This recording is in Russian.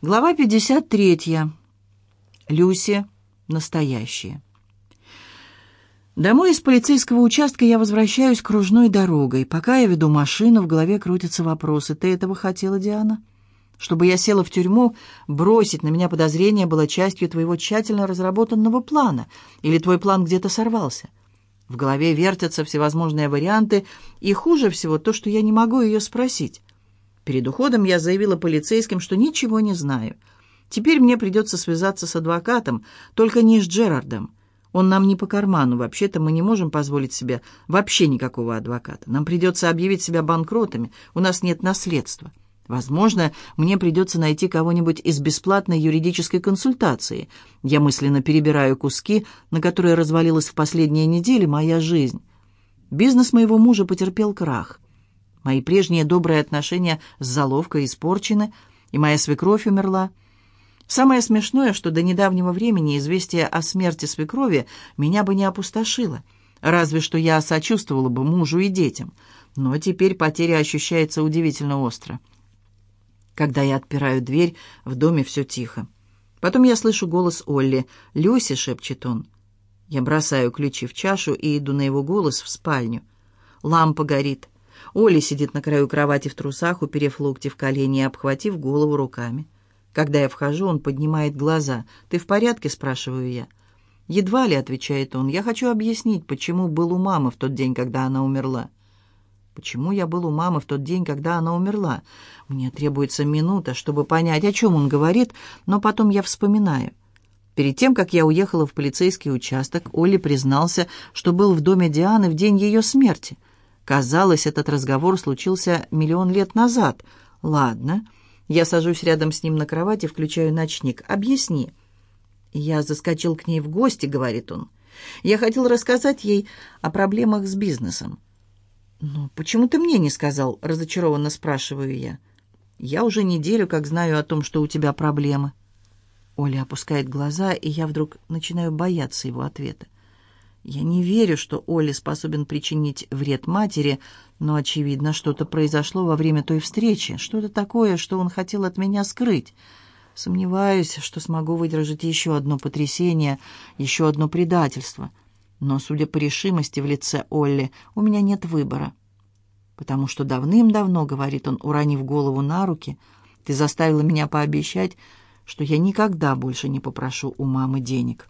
Глава 53. Люси. Настоящие. Домой из полицейского участка я возвращаюсь кружной дорогой. Пока я веду машину, в голове крутятся вопросы. «Ты этого хотела, Диана?» «Чтобы я села в тюрьму, бросить на меня подозрение было частью твоего тщательно разработанного плана. Или твой план где-то сорвался?» В голове вертятся всевозможные варианты, и хуже всего то, что я не могу ее спросить. Перед уходом я заявила полицейским, что ничего не знаю. Теперь мне придется связаться с адвокатом, только не с Джерардом. Он нам не по карману. Вообще-то мы не можем позволить себе вообще никакого адвоката. Нам придется объявить себя банкротами. У нас нет наследства. Возможно, мне придется найти кого-нибудь из бесплатной юридической консультации. Я мысленно перебираю куски, на которые развалилась в последние недели моя жизнь. Бизнес моего мужа потерпел крах. Мои прежние добрые отношения с заловкой испорчены, и моя свекровь умерла. Самое смешное, что до недавнего времени известие о смерти свекрови меня бы не опустошило, разве что я сочувствовала бы мужу и детям. Но теперь потеря ощущается удивительно остро. Когда я отпираю дверь, в доме все тихо. Потом я слышу голос Олли. «Люси!» — шепчет он. Я бросаю ключи в чашу и иду на его голос в спальню. Лампа горит. Оля сидит на краю кровати в трусах, уперев локти в колени и обхватив голову руками. Когда я вхожу, он поднимает глаза. «Ты в порядке?» – спрашиваю я. «Едва ли», – отвечает он, – «я хочу объяснить, почему был у мамы в тот день, когда она умерла». Почему я был у мамы в тот день, когда она умерла? Мне требуется минута, чтобы понять, о чем он говорит, но потом я вспоминаю. Перед тем, как я уехала в полицейский участок, Оля признался, что был в доме Дианы в день ее смерти – Казалось, этот разговор случился миллион лет назад. «Ладно». Я сажусь рядом с ним на кровати, включаю ночник. «Объясни». «Я заскочил к ней в гости», — говорит он. «Я хотел рассказать ей о проблемах с бизнесом». «Ну, почему ты мне не сказал?» — разочарованно спрашиваю я. «Я уже неделю как знаю о том, что у тебя проблемы». Оля опускает глаза, и я вдруг начинаю бояться его ответа. Я не верю, что Олли способен причинить вред матери, но, очевидно, что-то произошло во время той встречи, что-то такое, что он хотел от меня скрыть. Сомневаюсь, что смогу выдержать еще одно потрясение, еще одно предательство. Но, судя по решимости в лице Олли, у меня нет выбора. Потому что давным-давно, — говорит он, уронив голову на руки, — ты заставила меня пообещать, что я никогда больше не попрошу у мамы денег».